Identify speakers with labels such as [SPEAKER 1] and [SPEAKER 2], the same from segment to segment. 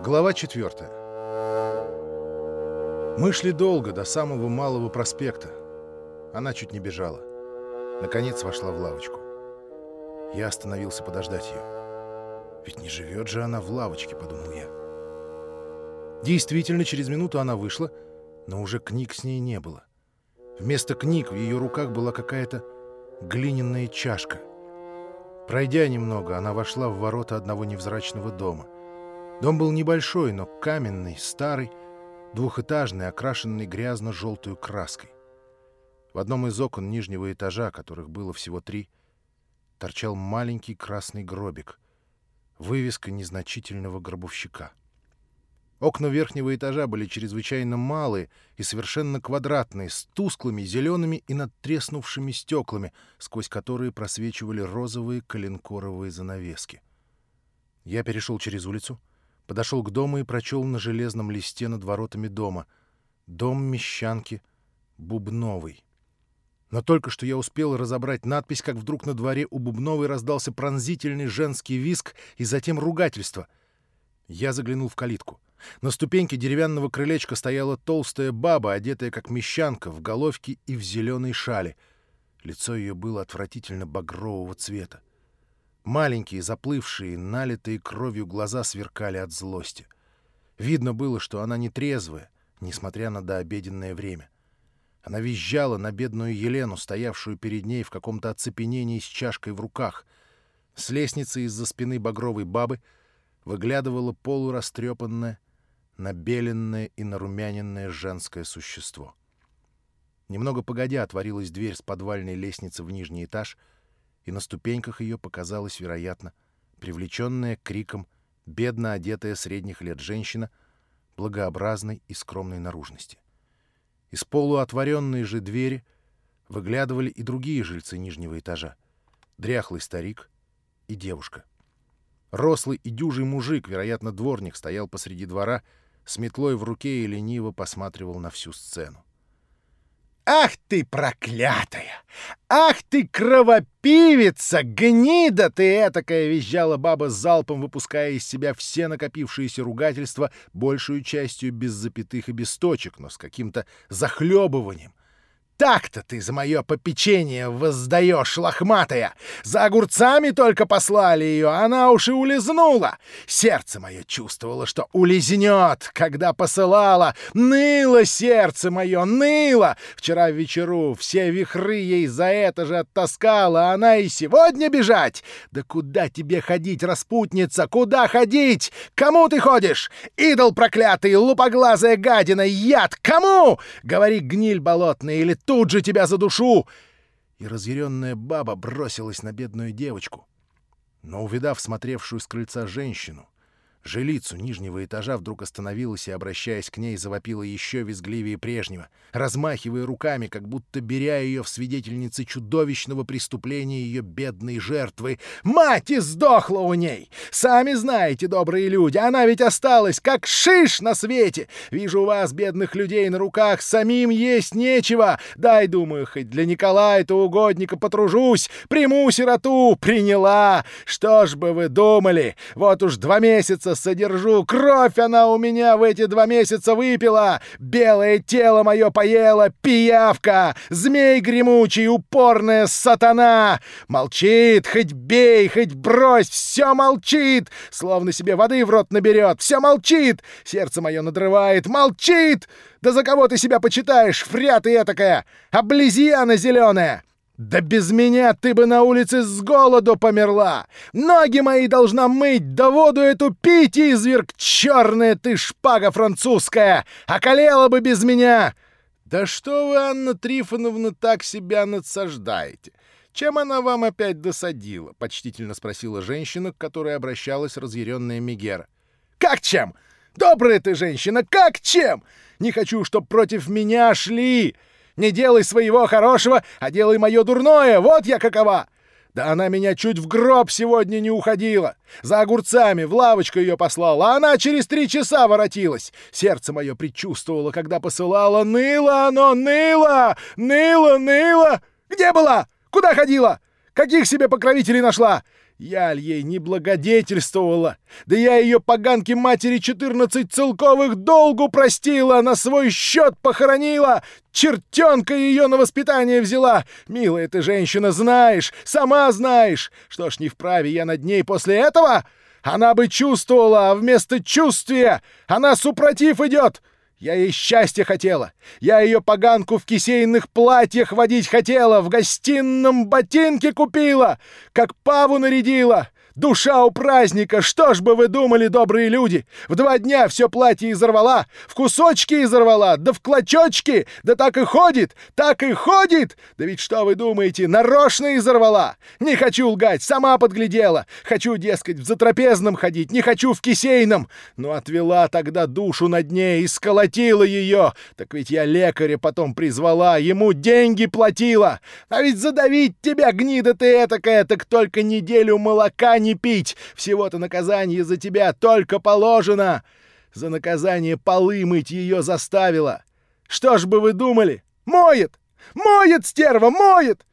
[SPEAKER 1] Глава 4 Мы шли долго, до самого Малого проспекта. Она чуть не бежала. Наконец вошла в лавочку. Я остановился подождать ее. Ведь не живет же она в лавочке, подумал я. Действительно, через минуту она вышла, но уже книг с ней не было. Вместо книг в ее руках была какая-то глиняная чашка. Пройдя немного, она вошла в ворота одного невзрачного дома — Дом был небольшой, но каменный, старый, двухэтажный, окрашенный грязно-желтую краской. В одном из окон нижнего этажа, которых было всего три, торчал маленький красный гробик, вывеска незначительного гробовщика. Окна верхнего этажа были чрезвычайно малые и совершенно квадратные, с тусклыми, зелеными и надтреснувшими стеклами, сквозь которые просвечивали розовые коленкоровые занавески. Я перешел через улицу — подошел к дому и прочел на железном листе над воротами дома «Дом мещанки Бубновой». Но только что я успел разобрать надпись, как вдруг на дворе у Бубновой раздался пронзительный женский виск и затем ругательство. Я заглянул в калитку. На ступеньке деревянного крылечка стояла толстая баба, одетая как мещанка, в головке и в зеленой шале. Лицо ее было отвратительно багрового цвета. Маленькие, заплывшие, налитые кровью глаза сверкали от злости. Видно было, что она нетрезвая, несмотря на дообеденное время. Она визжала на бедную Елену, стоявшую перед ней в каком-то оцепенении с чашкой в руках. С лестницы из-за спины багровой бабы выглядывало полурастрепанное, набеленное и нарумяненное женское существо. Немного погодя отворилась дверь с подвальной лестницы в нижний этаж — и на ступеньках ее показалась, вероятно, привлеченная криком бедно одетая средних лет женщина благообразной и скромной наружности. Из полуотворенной же двери выглядывали и другие жильцы нижнего этажа — дряхлый старик и девушка. Рослый и дюжий мужик, вероятно, дворник, стоял посреди двора с метлой в руке и лениво посматривал на всю сцену.
[SPEAKER 2] «Ах ты проклятая! Ах ты кровопивица! Гнида ты этакая!» — визжала баба с залпом, выпуская из себя все накопившиеся ругательства, большую частью без запятых и без точек, но с каким-то захлебыванием. Так-то ты за мое попечение воздаешь, лохматая! За огурцами только послали ее, она уж и улизнула! Сердце мое чувствовало, что улизнет, когда посылала! Ныло сердце мое, ныло! Вчера вечеру все вихры ей за это же оттаскала, она и сегодня бежать! Да куда тебе ходить, распутница, куда ходить? Кому ты ходишь? Идол проклятый, лупоглазая гадина, яд, кому? Говори, гниль болотная, или тут же тебя задушу!» И разъяренная баба бросилась на бедную девочку. Но, увидав смотревшую с крыльца женщину, Жилицу нижнего этажа вдруг остановилась и, обращаясь к ней, завопила еще визгливее прежнего, размахивая руками, как будто беря ее в свидетельницы чудовищного преступления ее бедной жертвы. «Мать и сдохла у ней! Сами знаете, добрые люди, она ведь осталась, как шиш на свете! Вижу вас, бедных людей, на руках, самим есть нечего! Дай, думаю, хоть для Николая-то угодника потружусь, приму сироту, приняла! Что ж бы вы думали, вот уж два месяца содержу. Кровь она у меня в эти два месяца выпила. Белое тело мое поела пиявка. Змей гремучий, упорная сатана. Молчит, хоть бей, хоть брось, все молчит. Словно себе воды в рот наберет. Все молчит. Сердце мое надрывает. Молчит. Да за кого ты себя почитаешь, фря ты этакая? Облизьяна зеленая. «Да без меня ты бы на улице с голоду померла! Ноги мои должна мыть, да воду эту пить, изверг! Черная ты шпага французская! Околела бы без меня!»
[SPEAKER 1] «Да что вы, Анна Трифоновна, так себя надсаждаете? Чем она вам опять досадила?» — почтительно спросила женщина, к которой обращалась разъяренная Мегера.
[SPEAKER 2] «Как чем? Добрая ты женщина, как чем? Не хочу, чтоб против меня шли!» Не делай своего хорошего, а делай мое дурное, вот я какова!» Да она меня чуть в гроб сегодня не уходила. За огурцами в лавочку ее послала, а она через три часа воротилась. Сердце мое предчувствовало, когда посылала. Ныло оно, ныло! Ныло, ныло! Где была? Куда ходила? Каких себе покровителей нашла? Я ей не благодетельствовала? Да я ее поганке матери четырнадцать целковых долгу простила, на свой счет похоронила, чертенка ее на воспитание взяла. Милая ты женщина, знаешь, сама знаешь. Что ж, не вправе я над ней после этого? Она бы чувствовала, а вместо чувствия она супротив идет. Я ей счастья хотела. Я ее поганку в кисейных платьях водить хотела, в гостином ботинке купила, как паву нарядила. Душа у праздника, что ж бы вы думали, добрые люди? В два дня все платье изорвала, в кусочки изорвала, да в клочочки, да так и ходит, так и ходит! Да ведь что вы думаете, нарочно изорвала? Не хочу лгать, сама подглядела. Хочу, дескать, в затрапезном ходить, не хочу в кисейном. Но отвела тогда душу над ней и сколотила ее. Так ведь я лекаря потом призвала, ему деньги платила. А ведь задавить тебя, гнида ты этакая, так только неделю молока не не пить! Всего-то наказание за тебя только положено! За наказание полы мыть ее заставила! Что ж бы вы думали? Моет! Моет, стерва, моет!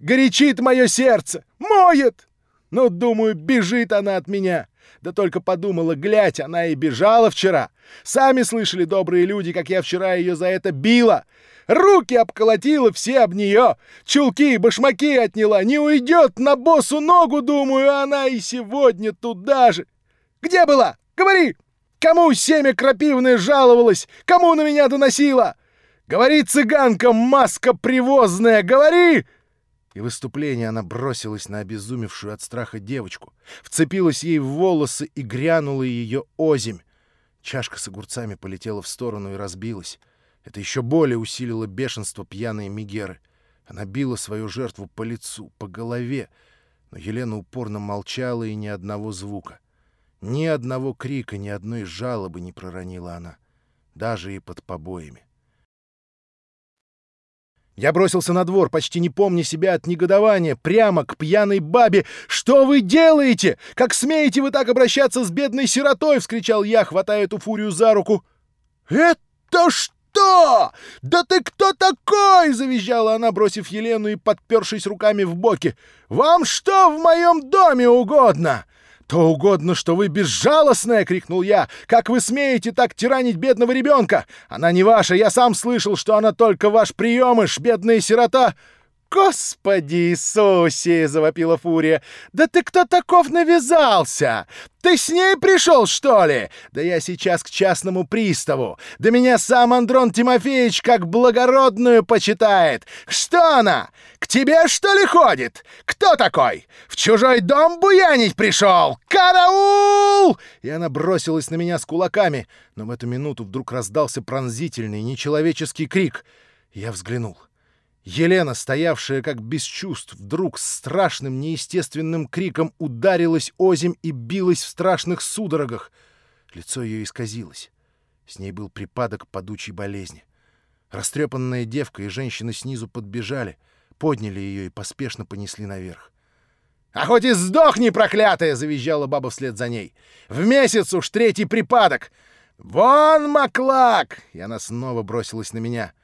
[SPEAKER 2] Горячит мое сердце! Моет! Ну, думаю, бежит она от меня!» Да только подумала, глядь, она и бежала вчера. Сами слышали, добрые люди, как я вчера ее за это била. Руки обколотила все об нее, чулки и башмаки отняла. Не уйдет на босу ногу, думаю, она и сегодня туда же. Где была? Говори! Кому семя крапивное жаловалась? Кому на меня доносила? Говори, цыганка, маска привозная, говори!» И в выступлении она бросилась на обезумевшую от страха девочку, вцепилась ей в волосы и грянула ее озимь. Чашка с огурцами полетела в сторону и разбилась. Это еще более усилило бешенство пьяной Мигеры. Она била свою жертву по лицу, по голове, но Елена упорно молчала и ни одного звука. Ни одного крика, ни одной жалобы не проронила она, даже и под побоями. Я бросился на двор, почти не помня себя от негодования, прямо к пьяной бабе. «Что вы делаете? Как смеете вы так обращаться с бедной сиротой?» — вскричал я, хватая эту фурию за руку. «Это что?» Да ты кто такой?» — завизжала она, бросив Елену и подпершись руками в боки. «Вам что в моем доме угодно?» «То угодно, что вы безжалостная!» — крикнул я. «Как вы смеете так тиранить бедного ребенка? Она не ваша, я сам слышал, что она только ваш приемыш, бедная сирота!» «Господи Иисусе!» — завопила Фурия. «Да ты кто таков навязался? Ты с ней пришел, что ли? Да я сейчас к частному приставу. Да меня сам Андрон Тимофеевич как благородную почитает. Что она? К тебе, что ли, ходит? Кто такой? В чужой дом буянить пришел? Караул!» И она бросилась на меня с кулаками. Но в эту минуту вдруг раздался пронзительный, нечеловеческий крик. Я взглянул. Елена, стоявшая как без чувств, вдруг с страшным неестественным криком ударилась озимь и билась в страшных судорогах. Лицо ее исказилось. С ней был припадок падучей болезни. Растрепанная девка и женщины снизу подбежали, подняли ее и поспешно понесли наверх. «А хоть и сдохни, проклятая!» — завизжала баба вслед за ней. «В месяц уж третий припадок! Вон, маклак!» И она снова бросилась на меня —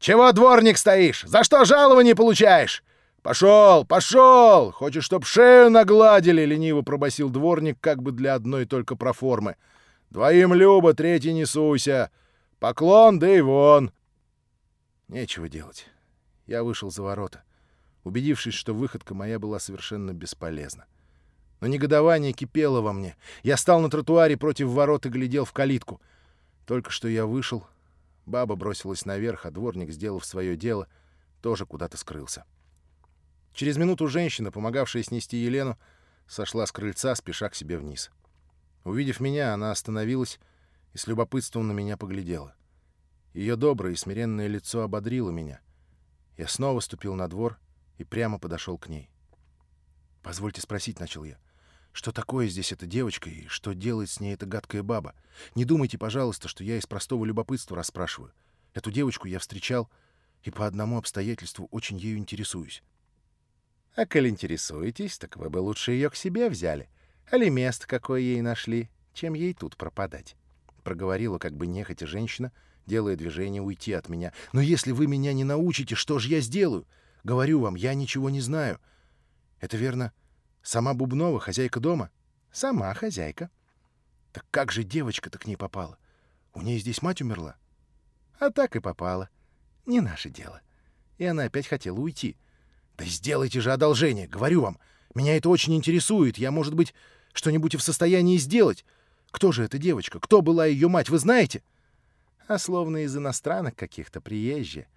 [SPEAKER 2] «Чего, дворник, стоишь? За что жалование получаешь?» «Пошел, пошел! Хочешь, чтоб шею нагладили?» — лениво пробасил дворник, как бы для одной только проформы. «Двоим Люба, третий не суйся. Поклон, да и вон!» Нечего делать. Я вышел за ворота, убедившись, что выходка моя была совершенно бесполезна. Но негодование кипело во мне. Я стал на тротуаре против ворот и глядел в калитку. Только что я вышел, Баба бросилась наверх, а дворник, сделав свое дело, тоже куда-то скрылся. Через минуту женщина, помогавшая снести Елену, сошла с крыльца, спеша к себе вниз. Увидев меня, она остановилась и с любопытством на меня поглядела. Ее доброе и смиренное лицо ободрило меня. Я снова ступил на двор и прямо подошел к ней. «Позвольте спросить», — начал я. — что такое здесь эта девочка и что делает с ней эта гадкая баба? Не думайте, пожалуйста, что я из простого любопытства расспрашиваю. Эту девочку я встречал и по одному обстоятельству очень ею интересуюсь. — А коль интересуетесь, так вы бы лучше ее к себе взяли. Али место какое ей нашли, чем ей тут пропадать. Проговорила как бы нехотя женщина, делая движение уйти от меня. «Но если вы меня не научите, что же я сделаю? Говорю вам, я ничего не знаю».
[SPEAKER 1] Это верно, сама Бубнова, хозяйка дома?
[SPEAKER 2] Сама хозяйка.
[SPEAKER 1] Так как же девочка-то к ней попала? У ней здесь мать умерла?
[SPEAKER 2] А так и попала. Не наше дело. И она опять хотела уйти.
[SPEAKER 1] Да сделайте же одолжение, говорю вам. Меня это очень интересует. Я, может быть, что-нибудь и в состоянии сделать. Кто же эта девочка? Кто была ее мать, вы знаете?
[SPEAKER 2] А словно из иностранных каких-то приезжая.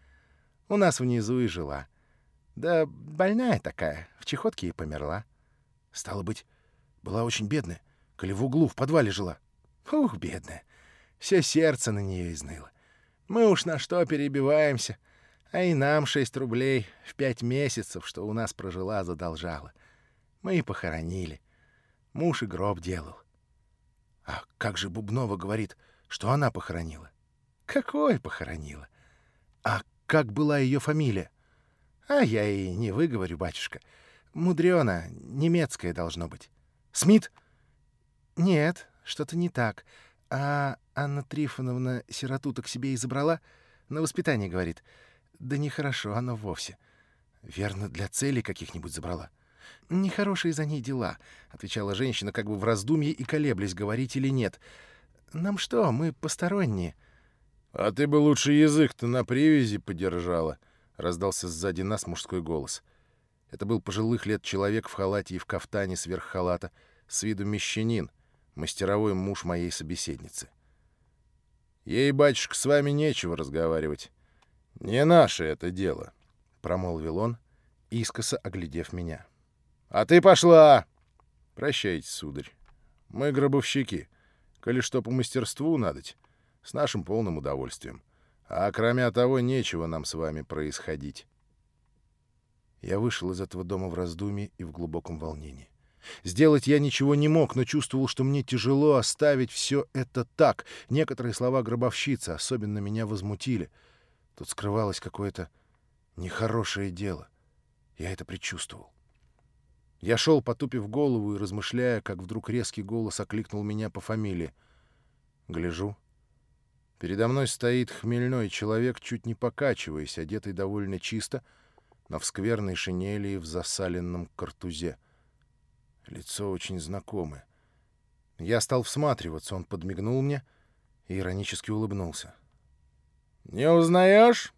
[SPEAKER 2] У нас внизу и жила. Да больная такая, в чехотке и померла.
[SPEAKER 1] Стало быть, была очень бедная, коли в углу в подвале жила.
[SPEAKER 2] Ух, бедная. Все сердце на нее изныло. Мы уж на что перебиваемся. А и нам шесть рублей в пять месяцев, что у нас прожила, задолжала. Мы и похоронили. Муж и гроб делал.
[SPEAKER 1] А как же Бубнова говорит, что она похоронила?
[SPEAKER 2] Какой похоронила?
[SPEAKER 1] А как была ее фамилия?
[SPEAKER 2] А я и не выговорю, батюшка. Мудрёно, немецкая должно быть.
[SPEAKER 1] Смит?
[SPEAKER 2] Нет, что-то не так. А Анна Трифоновна сироту-то к себе и забрала? На воспитание, говорит. Да нехорошо она вовсе.
[SPEAKER 1] Верно, для целей каких-нибудь забрала.
[SPEAKER 2] Нехорошие за ней дела, отвечала женщина, как бы в раздумье и колеблясь, говорить или нет. Нам что, мы посторонние.
[SPEAKER 1] А ты бы лучше язык-то на привязи подержала, раздался сзади нас мужской голос. Это был пожилых лет человек в халате и в кафтане сверх халата, с виду мещанин, мастеровой муж моей собеседницы. Ей, батюшка, с вами нечего разговаривать. Не наше это дело, промолвил он, искоса оглядев меня. А ты пошла! Прощайте, сударь. Мы гробовщики. Коли что по мастерству надоть, с нашим полным удовольствием. А кроме того, нечего нам с вами происходить. Я вышел из этого дома в раздумье и в глубоком волнении. Сделать я ничего не мог, но чувствовал, что мне тяжело оставить все это так. Некоторые слова гробовщицы особенно меня возмутили. Тут скрывалось какое-то нехорошее дело. Я это предчувствовал. Я шел, потупив голову и размышляя, как вдруг резкий голос окликнул меня по фамилии. Гляжу. Передо мной стоит хмельной человек, чуть не покачиваясь, одетый довольно чисто, но в скверной шинели и в засаленном картузе. Лицо очень знакомое. Я стал всматриваться, он подмигнул мне и иронически улыбнулся. «Не узнаешь?»